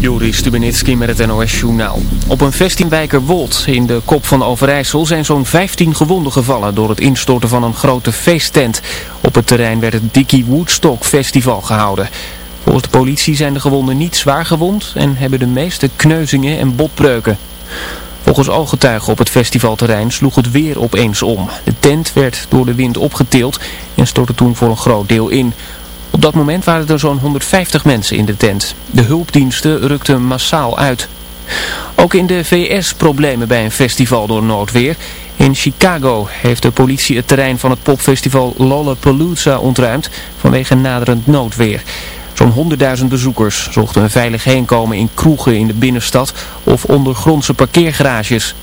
Joris Stubenitski met het NOS-journaal. Op een vestingwijkerwold in de kop van Overijssel zijn zo'n 15 gewonden gevallen door het instorten van een grote feesttent. Op het terrein werd het Dickie Woodstock Festival gehouden. Volgens de politie zijn de gewonden niet zwaar gewond en hebben de meeste kneuzingen en botbreuken. Volgens ooggetuigen op het festivalterrein sloeg het weer opeens om. De tent werd door de wind opgetild en stortte toen voor een groot deel in. Op dat moment waren er zo'n 150 mensen in de tent. De hulpdiensten rukten massaal uit. Ook in de VS problemen bij een festival door noodweer. In Chicago heeft de politie het terrein van het popfestival Lollapalooza ontruimd vanwege naderend noodweer. Zo'n 100.000 bezoekers zochten een veilig heenkomen in kroegen in de binnenstad of ondergrondse parkeergarages.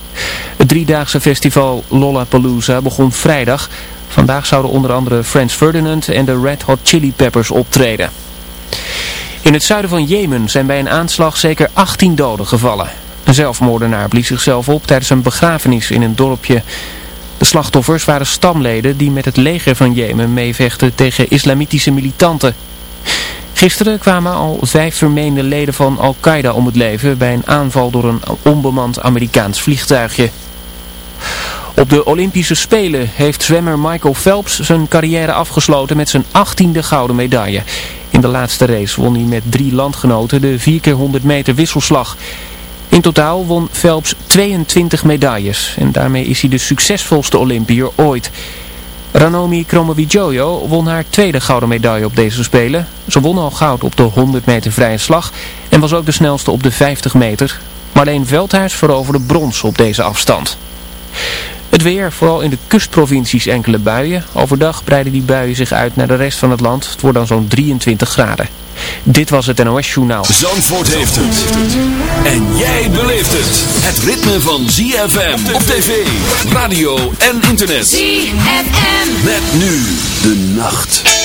Het driedaagse festival Lollapalooza begon vrijdag. Vandaag zouden onder andere Franz Ferdinand en de Red Hot Chili Peppers optreden. In het zuiden van Jemen zijn bij een aanslag zeker 18 doden gevallen. Een zelfmoordenaar blies zichzelf op tijdens een begrafenis in een dorpje. De slachtoffers waren stamleden die met het leger van Jemen meevechten tegen islamitische militanten. Gisteren kwamen al vijf vermeende leden van Al-Qaeda om het leven bij een aanval door een onbemand Amerikaans vliegtuigje. Op de Olympische Spelen heeft zwemmer Michael Phelps zijn carrière afgesloten met zijn 18e gouden medaille. In de laatste race won hij met drie landgenoten de 4 keer 100 meter wisselslag. In totaal won Phelps 22 medailles en daarmee is hij de succesvolste Olympier ooit. Ranomi Kromowidjojo won haar tweede gouden medaille op deze Spelen. Ze won al goud op de 100 meter vrije slag en was ook de snelste op de 50 meter. Marleen Veldhuis veroverde brons op deze afstand. Het weer, vooral in de kustprovincies enkele buien. Overdag breiden die buien zich uit naar de rest van het land. Het wordt dan zo'n 23 graden. Dit was het NOS Journaal. Zandvoort heeft het. En jij beleeft het. Het ritme van ZFM op tv, radio en internet. ZFM. Met nu de nacht.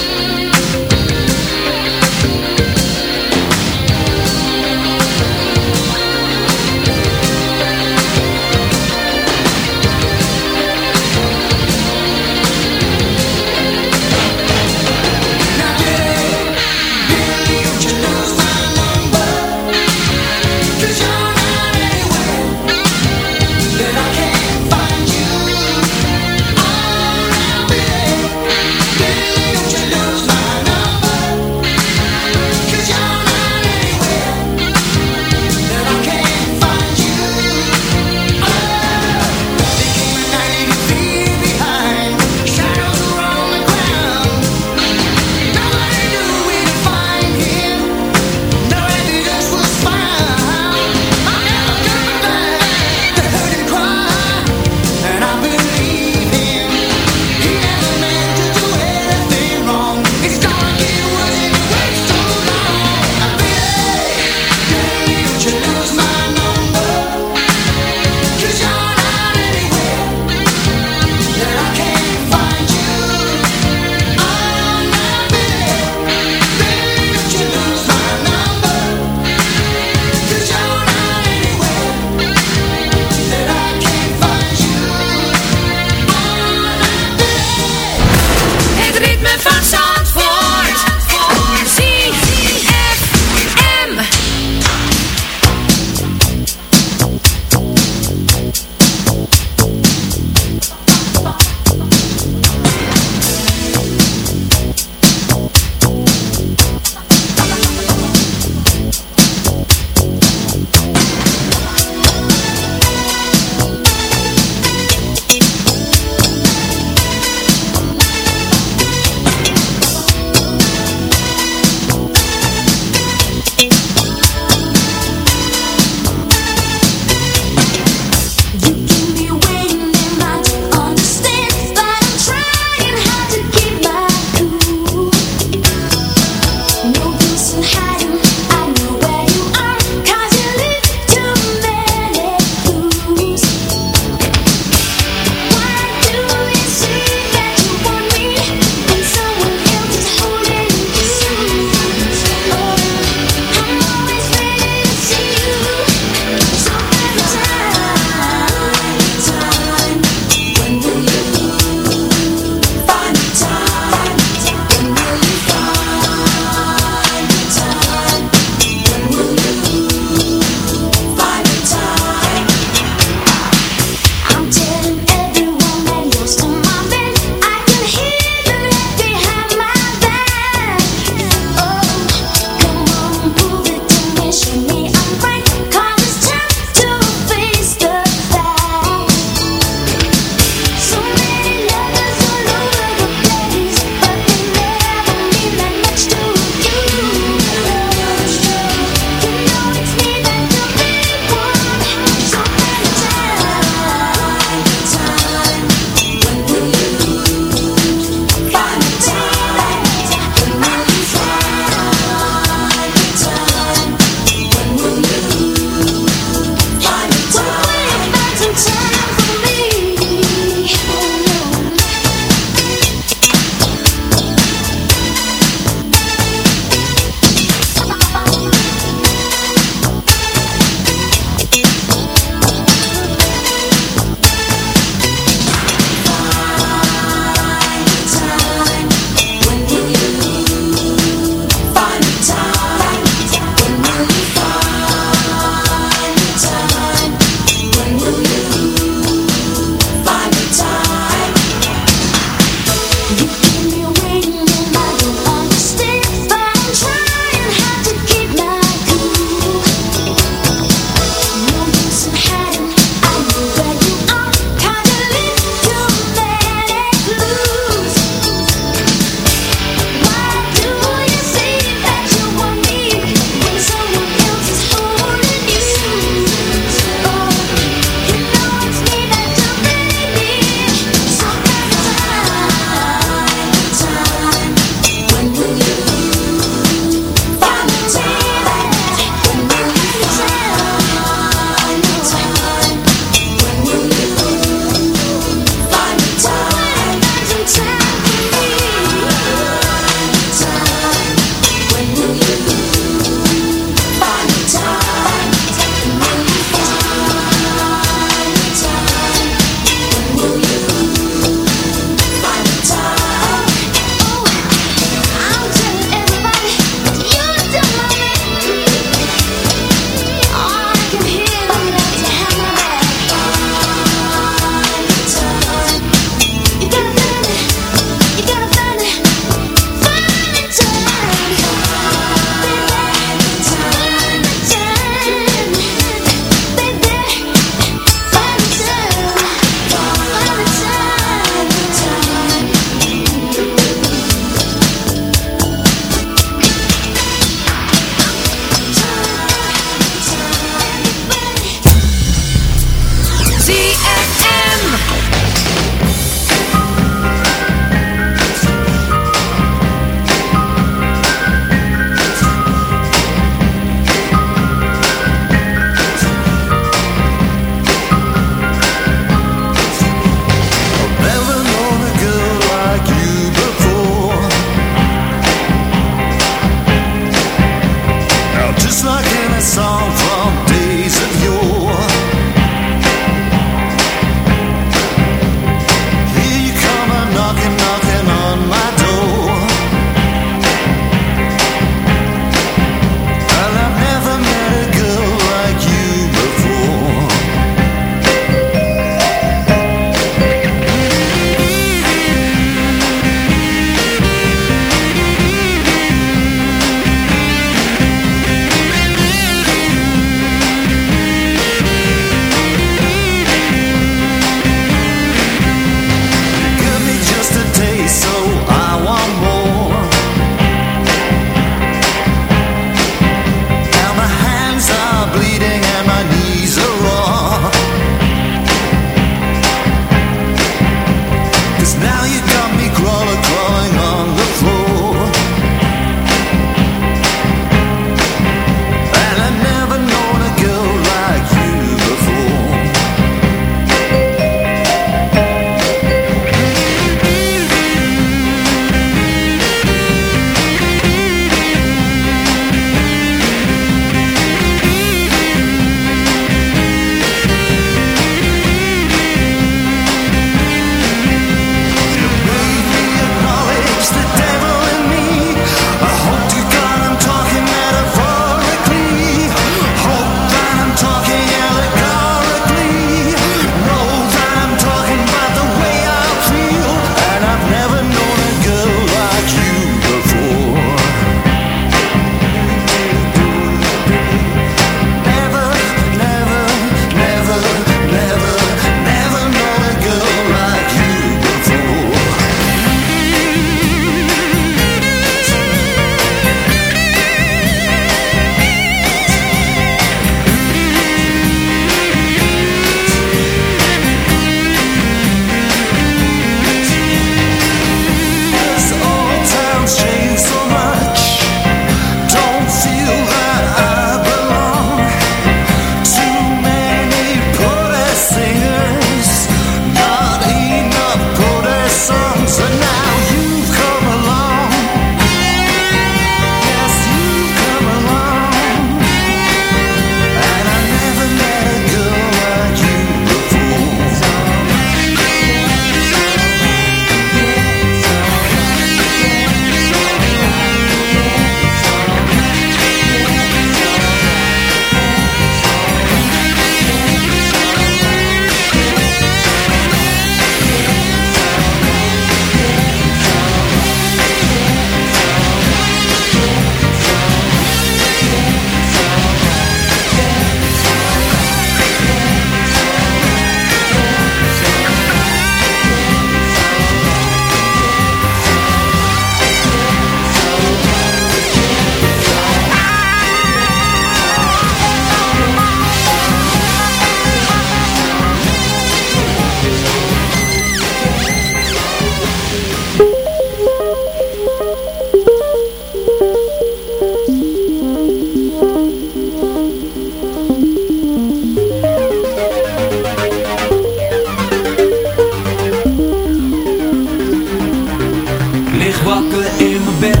Wakker in mijn bed.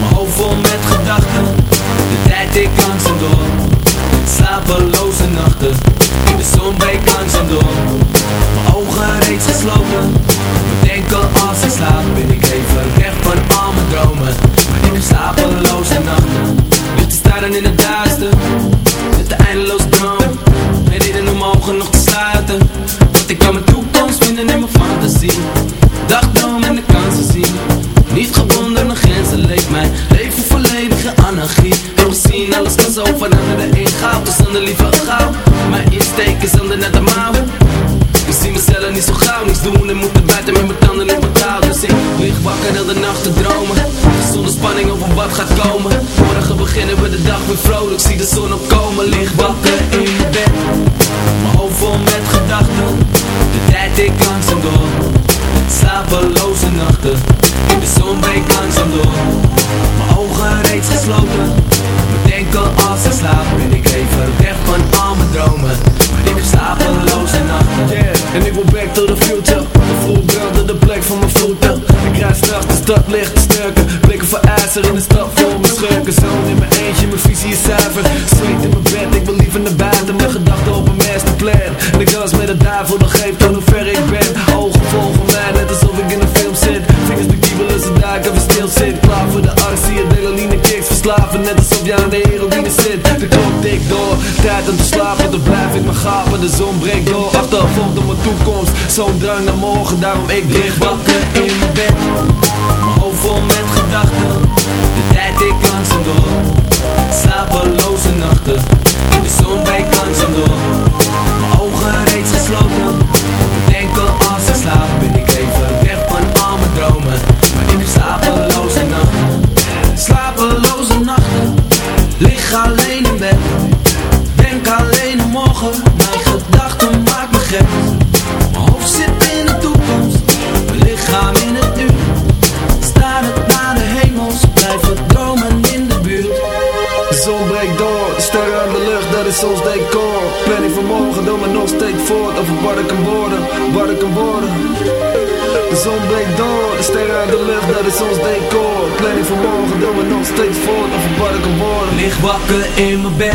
Mijn hoofd vol met gedachten. De tijd ik langzaam door. Slapeloze nachten. De zon breekt langzaam door. Mijn ogen reeds gesloten. Bedenken als ik slaap Ben ik even weg van al mijn dromen. Maar ik heb slapeloze nachten. Licht te staren in het duister. Met de eindeloze droom. En om mijn ogen nog gaat komen. Morgen beginnen we de dag weer vrolijk. Zie de zon opkomen, lig wakker in mijn bed. Mijn hoofd vol met gedachten. De tijd ik langzaam door. Slapeloze nachten. De zon breekt langzaam door. Mijn ogen reeds gesloten. Bedenken als ik slaap Ben ik even weg van al mijn dromen. Maar ik heb slapeloze nachten. Yeah, en ik wil back to the future. De vloer brandt de plek van mijn voeten. Ik rijd straks de stad licht zuiver Zweet in mijn bed, ik wil liever naar buiten. Mijn gedachten op een masterplan. En ik dans met de duivel, dan geeft aan hoe ver ik ben. Ogen volgen mij, net alsof ik in een film zit. Vingers bekiebelen, ze duiken, we stil zit. Klaar voor de arts, zie je delaline kicks Verslaven, net alsof je aan de heroïne zit. De klok tikt door, tijd om te slapen. Dan blijf ik maar gapen, de zon breekt door. Achtervolgd op mijn toekomst, zo'n drang naar morgen. Daarom ik lig wakker in mijn bed. Mijn hoofd vol met gedachten. De tijd ik langzaam door wakker in mijn bed,